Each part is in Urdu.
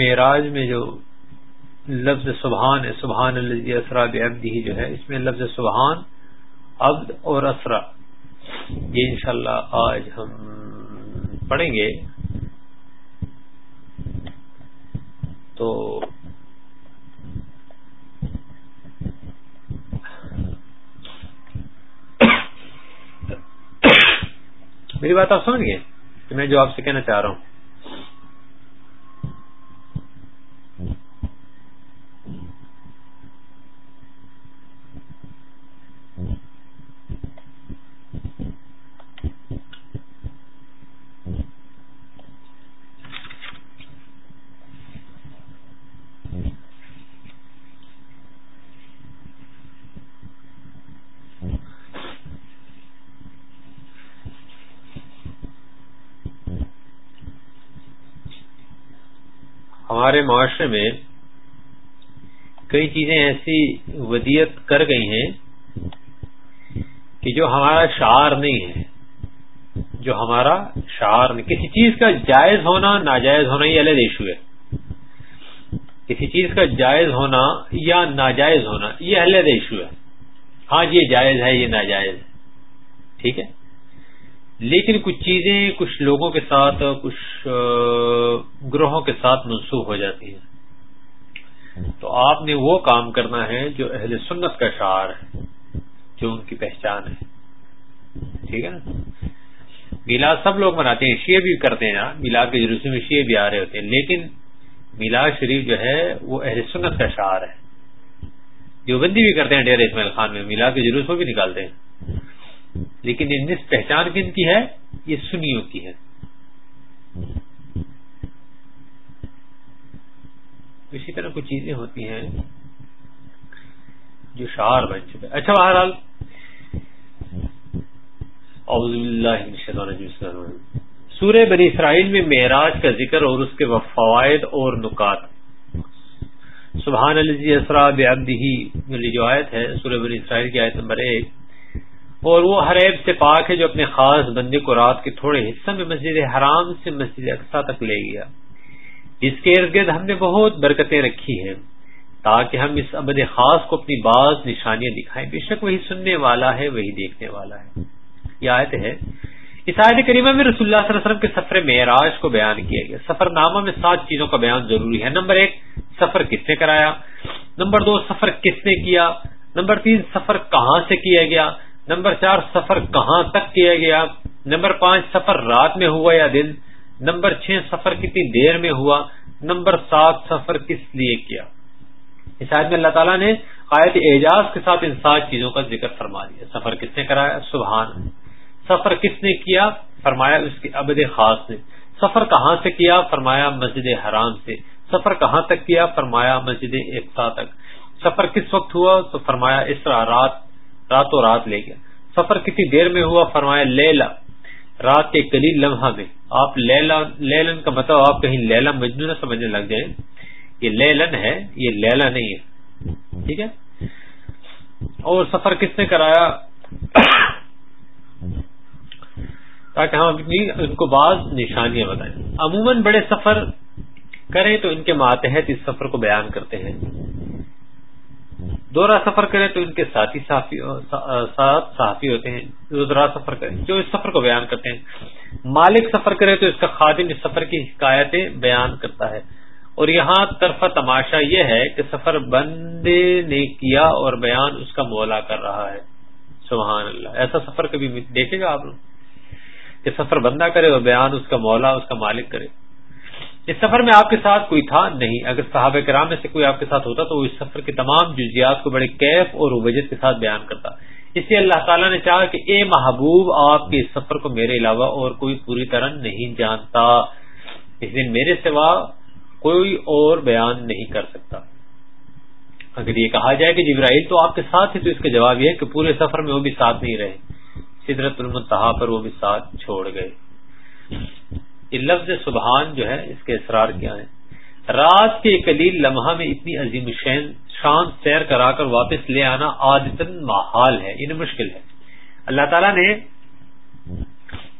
معراج میں جو لفظ سبحان ہے، سبحان الزی اسرا بحمدی جو ہے، اس میں لفظ سبحان، عبد اور اسرا۔ یہ انشاءاللہ آج ہم پڑھیں گے۔ تو میری بات آپ سمجھ گئے؟ کہ میں جو آپ سے کہنا چاہ رہا ہوں۔ ہمارے معاشرے میں کئی چیزیں ایسی ودیت کر گئی ہیں کہ جو ہمارا شعار نہیں ہے، جو ہمارا شعار نہیں، کسی چیز کا جائز ہونا ناجائز ہونا یہ الگ ایشو ہے۔ کسی چیز کا جائز ہونا یا ناجائز ہونا یہ الگ ایشو ہے۔ ہاں یہ جائز ہے، یہ ناجائز۔ ہے ٹھیک ہے؟ لیکن کچھ چیزیں کچھ لوگوں کے ساتھ، کچھ گروہوں کے ساتھ منسوخ ہو جاتی ہیں۔ تو آپ نے وہ کام کرنا ہے جو اہل سنت کا شعار ہے، جو ان کی پہچان ہے۔ ٹھیک ہے نا؟ میلاد سب لوگ مناتے ہیں، شیعہ بھی کرتے ہیں۔ میلاد کے جلوس میں شیعہ بھی آ رہے ہوتے ہیں۔ لیکن میلاد شریف جو ہے، وہ اہل سنت کا شعار ہے۔ جو بندی بھی کرتے ہیں ڈیر اسماعیل خان میں، میلاد کے جلوس وہ بھی نکالتے ہیں۔ لیکن یہ نصف پہچان کن کی ہے؟ یہ سنیوں کی ہے۔ اسی طرح کچھ چیزیں ہوتی ہیں جو شعار بن چکے اچھا بہرحال۔ سورہ بنی اسرائیل میں معراج کا ذکر اور اس کے فوائد اور نکات۔ سبحان الزی اسرا بے جو آیت ہے، سورہ بنی اسرائیل کی آیت نمبر ایک۔ اور وہ ہر عیب سے پاک ہے جو اپنے خاص بندے کو رات کے تھوڑے حصہ میں مسجد حرام سے مسجد اقسا تک لے گیا۔ اس کے ارد گرد ہم نے بہت برکتیں رکھی ہیں تاکہ ہم اس ابد خاص کو اپنی بعض نشانیاں دکھائیں۔ بے شک وہی سننے والا ہے، وہی دیکھنے والا ہے۔ یہ آیت ہے۔ اس آیت کریمہ میں رسول اللہ صلی اللہ علیہ وسلم کے سفر معراج کو بیان کیا گیا۔ سفر نامہ میں سات چیزوں کا بیان ضروری ہے۔ نمبر ایک، سفر کس نے کرایا؟ نمبر دو، سفر کس نے کیا؟ نمبر تین، سفر کہاں سے کیا گیا؟ نمبر چار، سفر کہاں تک کیا گیا؟ نمبر پانچ، سفر رات میں ہوا یا دن؟ نمبر چھ، سفر کتنی دیر میں ہوا؟ نمبر سات، سفر کس لیے کیا؟ اس آیت میں اللہ تعالیٰ نے آیت اعجاز کے ساتھ ان سات چیزوں کا ذکر فرما دیا۔ سفر کس نے کرایا؟ سبحان سفر کس نے کیا؟ فرمایا اس کی ابد خاص نے۔ سفر کہاں سے کیا؟ فرمایا مسجد حرام سے۔ سفر کہاں تک کیا؟ فرمایا مسجد اقسا تک۔ سفر کس وقت ہوا؟ تو فرمایا اس رات راتوں رات لے گیا۔ سفر کسی دیر میں ہوا؟ فرمایا، لیلا، رات کے کلیل لمحہ میں۔ آپ لیلا، لیلن کا مطلب آپ کہیں لیلا مجنو نہ سمجھنے لگ جائیں۔ یہ لیلن ہے، یہ لیلا نہیں ہے۔ ٹھیک ہے؟ اور سفر کس نے کرایا؟ تاکہ ہم اپنی ان کو بعض نشانیاں بتائیں۔ عموماً بڑے سفر کریں تو ان کے ماتحت اس سفر کو بیان کرتے ہیں۔ دورہ سفر کرے تو ان کے ساتھی ساتھ صحافی ہوتے ہیں دورہ سفر کریں، جو اس سفر کو بیان کرتے ہیں۔ مالک سفر کرے تو اس کا خادم اس سفر کی حکایتیں بیان کرتا ہے۔ اور یہاں طرفہ تماشا یہ ہے کہ سفر بندے نے کیا اور بیان اس کا مولا کر رہا ہے۔ سبحان اللہ۔ ایسا سفر کبھی دیکھے گا آپ لوگ؟ کہ سفر بندہ کرے اور بیان اس کا مولا، اس کا مالک کرے۔ اس سفر میں آپ کے ساتھ کوئی تھا؟ نہیں. اگر صحابہ کرام میں سے کوئی آپ کے ساتھ ہوتا تو وہ اس سفر کے تمام جزیات کو بڑے کیف اور وجد کے ساتھ بیان کرتا. اس لیے اللہ تعالیٰ نے چاہا کہ اے محبوب، آپ کے اس سفر کو میرے علاوہ اور کوئی پوری طرح نہیں جانتا. اس دن میرے سوا کوئی اور بیان نہیں کر سکتا. اگر یہ کہا جائے کہ جبرائیل تو آپ کے ساتھ ہی تو اس کا جواب یہ ہے کہ پورے سفر میں وہ بھی ساتھ نہیں رہے. سدرت المتحا پر وہ بھی ساتھ چھوڑ گئے. یہ لفظ سبحان جو ہے، اس کے اصرار کیا ہے رات کے کلیل لمحہ میں اتنی عظیم شین، شان سیر کرا کر واپس لے آنا عادتن محال ہے یعنی مشکل ہے۔ اللہ تعالیٰ نے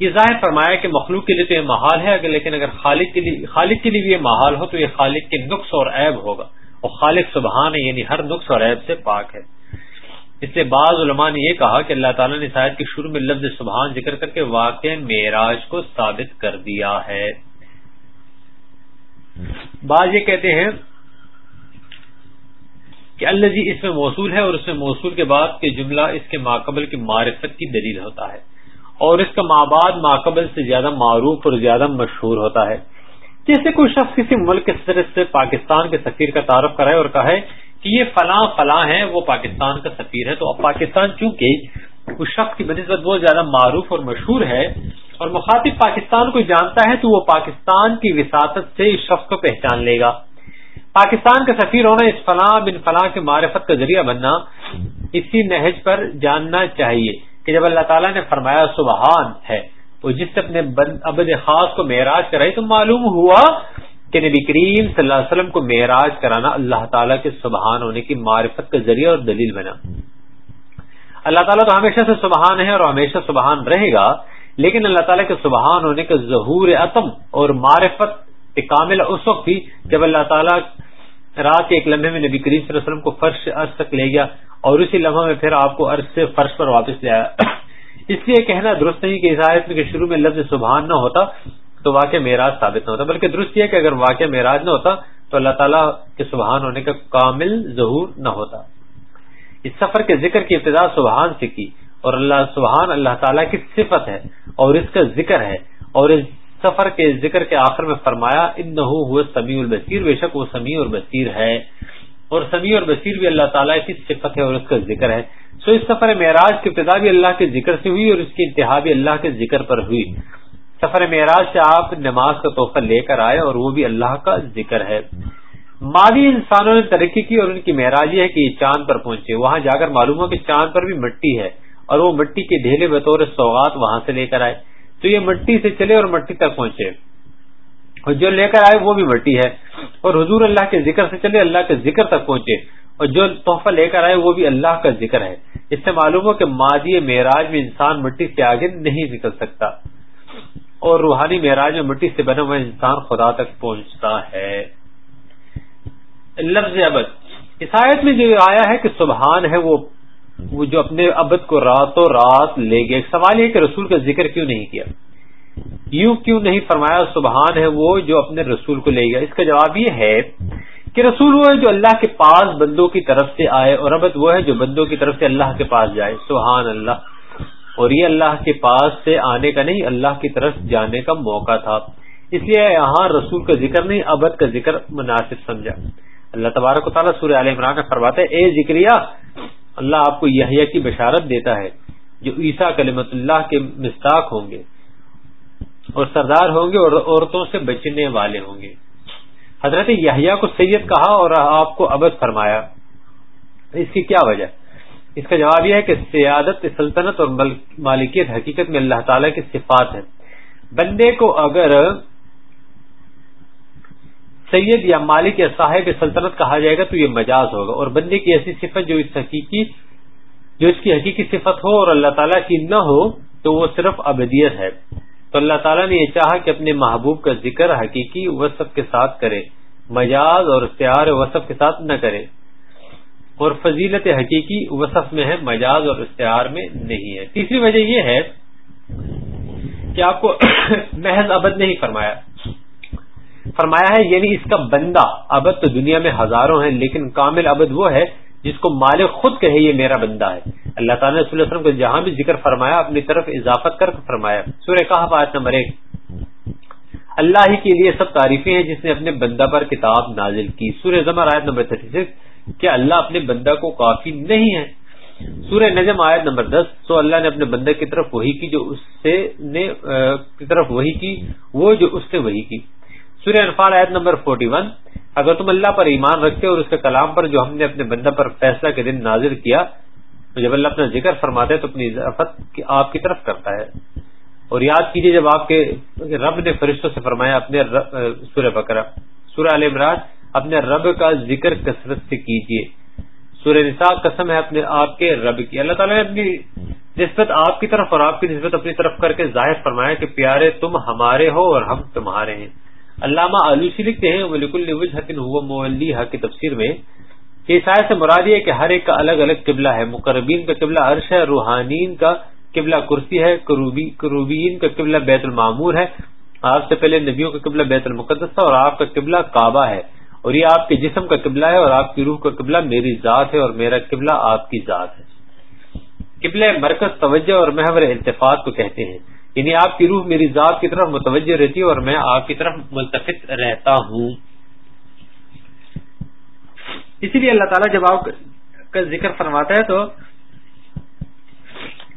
یہ ظاہر فرمایا کہ مخلوق کے لیے تو یہ محال ہے، اگر لیکن اگر خالق کے لیے خالق کے لیے بھی یہ محال ہو تو یہ خالق کے نقص اور عیب ہوگا۔ اور خالق سبحان ہے یعنی ہر نقص اور عیب سے پاک ہے۔ اس لیے بعض علماء نے یہ کہا کہ اللہ تعالیٰ نے شاید کے شروع میں لفظ سبحان ذکر کر کے واقع معراج کو ثابت کر دیا ہے۔ بعض یہ کہتے ہیں کہ اللہ جی اس میں موصول ہے اور اس میں موصول کے بعد کے جملہ اس کے ماقبل کی معرفت کی دلیل ہوتا ہے اور اس کا ماں بعد ماقبل سے زیادہ معروف اور زیادہ مشہور ہوتا ہے۔ جیسے کوئی شخص کسی ملک کے صدر سے پاکستان کے سفیر کا تعارف کرائے اور کہے کہ یہ فلاں فلاں ہے وہ پاکستان کا سفیر ہے۔ تو اب پاکستان چونکہ اس شخص کی بنسبت بہت زیادہ معروف اور مشہور ہے اور مخاطب پاکستان کو جانتا ہے، تو وہ پاکستان کی وساطت سے اس شخص کو پہچان لے گا۔ پاکستان کا سفیر ہونا اس فلاں بن فلاں کے معرفت کا ذریعہ بننا اسی نہج پر جاننا چاہیے کہ جب اللہ تعالیٰ نے فرمایا سبحان ہے وہ جس سے اپنے ابد خاص کو معراج کرائی تو معلوم ہوا کہ نبی کریم صلی اللہ علیہ وسلم کو معراج کرانا اللہ تعالیٰ کے سبحان ہونے کی معرفت کا ذریعہ اور دلیل بنا۔ اللہ تعالیٰ تو ہمیشہ سے سبحان ہے اور ہمیشہ سبحان رہے گا، لیکن اللہ تعالیٰ کے سبحان ہونے کا ظہور عتم اور معرفت کامل اس وقت بھی جب اللہ تعالیٰ رات کے ایک لمحے میں نبی کریم صلی اللہ علیہ وسلم کو فرش عرض تک لے گیا اور اسی لمحہ میں پھر آپ کو عرض سے فرش پر واپس لے آیا۔ اس لیے کہنا درست نہیں کہ عیسائیت میں کہ شروع میں لفظ سبحان نہ ہوتا تو واقع معراج ثابت نہ ہوتا، بلکہ درست یہ کہ اگر واقع معراج نہ ہوتا تو اللہ تعالیٰ کے سبحان ہونے کا کامل ظہور نہ ہوتا۔ اس سفر کے ذکر کی ابتدا سبحان سے کی اور اللہ سبحان اللہ تعالیٰ کی صفت ہے اور اس کا ذکر ہے اور اس سفر کے ذکر کے آخر میں فرمایا ان نہ سمیع البصیر، بے شک وہ سمیع اور بصیر ہے۔ اور سمیع اور بصیر بھی اللہ تعالیٰ کی صفت ہے اور اس کا ذکر ہے۔ سو اس سفر معراج کی ابتدا بھی اللہ کے ذکر سے ہوئی اور اس کی انتہا بھی اللہ کے ذکر پر ہوئی۔ سفر معراج سے آپ نماز کا تحفہ لے کر آئے اور وہ بھی اللہ کا ذکر ہے۔ ماضی انسانوں نے ترقی کی اور ان کی معراج یہ ہے کہ یہ چاند پر پہنچے۔ وہاں جا کر معلوم ہو کہ چاند پر بھی مٹی ہے اور وہ مٹی کے ڈھیلے بطور سوغات وہاں سے لے کر آئے۔ تو یہ مٹی سے چلے اور مٹی تک پہنچے۔ اور جو لے کر آئے وہ بھی مٹی ہے۔ اور حضور اللہ کے ذکر سے چلے اللہ کے ذکر تک پہنچے۔ اور جو تحفہ لے کر آئے وہ بھی اللہ کا ذکر ہے۔ اس سے معلوم ہو کہ مادی معراج میں انسان مٹی سے آگے نہیں نکل سکتا۔ اور روحانی معراج میں مٹی سے بنا ہوا انسان خدا تک پہنچتا ہے۔ لفظ ابد۔ عیسائیت میں جو آیا ہے کہ سبحان ہے، وہ وہ جو اپنے ابد کو راتوں رات لے گئے۔ سوال یہ کہ رسول کا ذکر کیوں نہیں کیا؟ یوں کیوں نہیں فرمایا سبحان ہے وہ جو اپنے رسول کو لے گیا؟ اس کا جواب یہ ہے کہ رسول وہ ہے جو اللہ کے پاس بندوں کی طرف سے آئے اور ابد وہ ہے جو بندوں کی طرف سے اللہ کے پاس جائے۔ سبحان اللہ۔ اور یہ اللہ کے پاس سے آنے کا نہیں، اللہ کی طرف جانے کا موقع تھا۔ اس لیے یہاں رسول کا ذکر نہیں ابد کا ذکر مناسب سمجھا۔ اللہ تبارک و تعالیٰ سورہ علیہ عمران فرماتے اے ذکریہ، اللہ آپ کو یہ کی بشارت دیتا ہے، جو عیسیٰ کلمت اللہ کے مستاق ہوں گے، اور سردار ہوں گے، اور عورتوں سے بچنے والے ہوں گے۔ حضرت یحییٰ کو سید کہا اور آپ کو ابد فرمایا۔ اس کی کیا وجہ؟ اس کا جواب یہ ہے کہ سیادت، سلطنت اور مالکیت حقیقت میں اللہ تعالی کی صفات ہے بندے کو اگر سید یا مالک یا صاحب سلطنت کہا جائے گا تو یہ مجاز ہوگا۔ اور بندے کی ایسی صفت جو اس حقیقی، جو اس کی حقیقی صفت ہو اور اللہ تعالیٰ کی نہ ہو تو وہ صرف ابدیت ہے۔ تو اللہ تعالیٰ نے یہ چاہا کہ اپنے محبوب کا ذکر حقیقی وصف کے ساتھ کرے، مجاز اور اشتہار وصف کے ساتھ نہ کرے۔ اور فضیلت حقیقی وصف میں ہے، مجاز اور اشتہار میں نہیں ہے۔ تیسری وجہ یہ ہے کہ آپ کو محض ابد نہیں فرمایا۔ فرمایا ہے یعنی اس کا بندہ ابد تو دنیا میں ہزاروں ہیں، لیکن کامل ابد وہ ہے جس کو مالک خود کہے یہ میرا بندہ ہے۔ اللہ تعالیٰ نے صلی اللہ علیہ وسلم کو جہاں بھی ذکر فرمایا، اپنی طرف اضافت کر فرمایا۔ سورہ کہا بات نمبر ایک۔ اللہ ہی کے لیے سب تعریفیں ہیں، جس نے اپنے بندہ پر کتاب نازل کی۔ سورہ زمر آیت نمبر تھرٹی سکس کیا اللہ اپنے بندہ کو کافی نہیں ہے۔ سورہ نجم آیت نمبر دس، تو اللہ نے اپنے بندے کی طرف وہی کی، جو اس سے نے کی طرف وہی کی، وہ جو اس سے وہی کی۔ سورہ انفال آیت نمبر 41 اگر تم اللہ پر ایمان رکھتے اور اس کے کلام پر جو ہم نے اپنے بندہ پر فیصلہ کے دن نازر کیا تو جب اللہ اپنا ذکر فرماتے ہے تو اپنی اضافت آپ کی طرف کرتا ہے۔ اور یاد کیجیے جب آپ کے رب نے فرشتوں سے فرمایا اپنے سورہ بکرا سورہ علیہ امراج اپنے رب کا ذکر کثرت سے کیجیے۔ سورہ نساء قسم ہے اپنے آپ کے رب کی۔ اللہ تعالیٰ نے اپنی نسبت آپ کی طرف اور آپ کی نسبت اپنی طرف کر کے ظاہر فرمایا کہ پیارے تم ہمارے ہو اور ہم تمہارے ہیں۔ علامہ آلوسی لکھتے ہیں ملک الوجن کی تفسیر میں کہ عیسائی سے مراد یہ کہ ہر ایک کا الگ الگ قبلہ ہے، مقربین کا قبلہ عرش ہے روحانین کا قبلہ کرسی ہے کروبین کا قبلہ بیت المعمور ہے، آپ سے پہلے نبیوں کا قبلہ بیت المقدس تھا اور آپ کا قبلہ کعبہ ہے۔ اور یہ آپ کے جسم کا قبلہ ہے اور آپ کی روح کا قبلہ میری ذات ہے اور میرا قبلہ آپ کی ذات ہے۔ قبلہ مرکز توجہ اور محور التفاط کو کہتے ہیں۔ یعنی آپ کی روح میری ذات کی طرف متوجہ رہتی ہے اور میں آپ کی طرف ملتفت رہتا ہوں۔ اسی لیے اللہ تعالیٰ جب آپ کا ذکر فرماتا ہے تو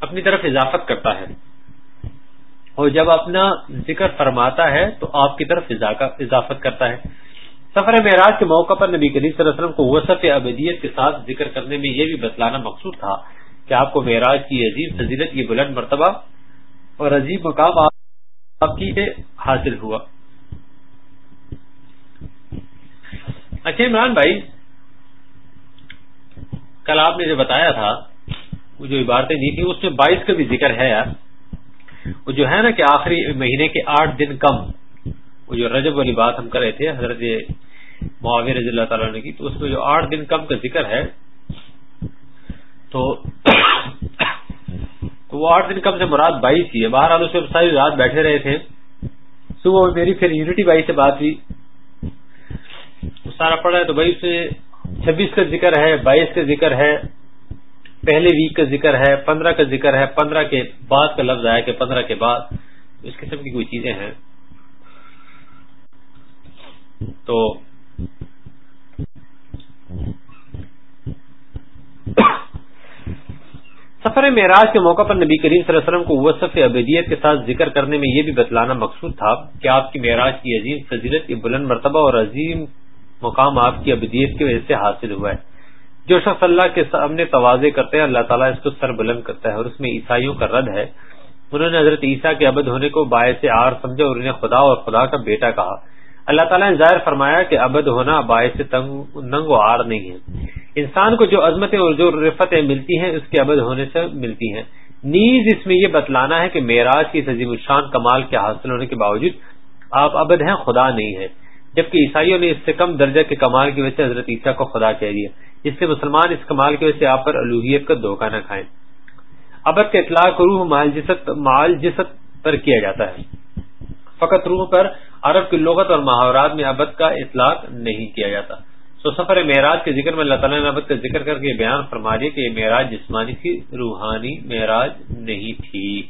اپنی طرف اضافت کرتا ہے۔ اور جب اپنا ذکر فرماتا ہے تو آپ کی طرف اضافت کرتا ہے۔ سفر معراج کے موقع پر نبی کریم صلی اللہ علیہ وسلم کو وسط ابدیت کے ساتھ ذکر کرنے میں یہ بھی بتلانا مقصود تھا کہ آپ کو معراج کی عظیم فضیلت یہ بلند مرتبہ اور عظیم مقام آپ کی حاصل ہوا۔ اچھا عمران بھائی، کل آپ نے جو بتایا تھا وہ جو عبارتیں دی تھی، اس میں بائیس کا بھی ذکر ہے یار۔ وہ جو ہے نا کہ آخری مہینے کے آٹھ دن کم، وہ جو رجب والی بات ہم کر رہے تھے، حضرت معاویر رضی اللہ تعالیٰ نے کی، تو اس میں جو آٹھ دن کم کا ذکر ہے، تو وہ آٹھ دن کم سے مراد بائیس ہی ہے۔ باہر آلو سے ساری رات بیٹھے رہے تھے۔ صبح میں میری پھر یونٹی بائی سے بات ہوئی۔ سارا پڑا ہے تو بھائی سے چھبیس کا ذکر ہے، بائیس کا ذکر ہے۔ پہلے ویک کا ذکر ہے، پندرہ کا ذکر ہے، پندرہ کے بعد کا لفظ آیا کہ پندرہ کے بعد۔ اس قسم کی کوئی چیزیں ہیں۔ تو سفر معراج کے موقع پر نبی کریم صلی اللہ علیہ وسلم کو وصف ابدیت کے ساتھ ذکر کرنے میں یہ بھی بتلانا مقصود تھا کہ آپ کی معراج کی عظیم فضیلت یہ بلند مرتبہ اور عظیم مقام آپ کی ابدیت کی وجہ سے حاصل ہوا ہے۔ جو شخص اللہ کے سامنے توازے کرتے ہیں، اللہ تعالیٰ اس کو سر بلند کرتا ہے اور اس میں عیسائیوں کا رد ہے۔ انہوں نے حضرت عیسیٰ کے ابد ہونے کو باعث آر سمجھا اور انہیں خدا اور خدا کا بیٹا کہا۔ اللہ تعالیٰ نے ظاہر فرمایا کہ ابد ہونا باعث ننگ و آر نہیں ہے۔ انسان کو جو عظمتیں اور جو رفتیں ملتی ہیں، اس کے ابد ہونے سے ملتی ہیں۔ نیز اس میں یہ بتلانا ہے کہ معراج کی عظیم الشان کمال کے حاصل ہونے کے باوجود آپ ابد ہیں، خدا نہیں ہے۔ جبکہ عیسائیوں نے اس سے کم درجہ کے کمال کی وجہ سے حضرت عیسیٰ کو خدا کہہ دیا، جس سے مسلمان اس کمال کی وجہ سے آپ پر الوحیت کا دھوکہ نہ کھائیں۔ ابد کا اطلاق روح مال جست مال جست پر کیا جاتا ہے۔ فقط روح پر عرب کی لغت اور محاورات میں ابد کا اطلاق نہیں کیا جاتا۔ سو سفر معراج کے ذکر میں اللہ تعالیٰ نے ابد کا ذکر کر کے بیان فرما دیا کہ یہ معراج جسمانی تھی، روحانی معراج نہیں تھی۔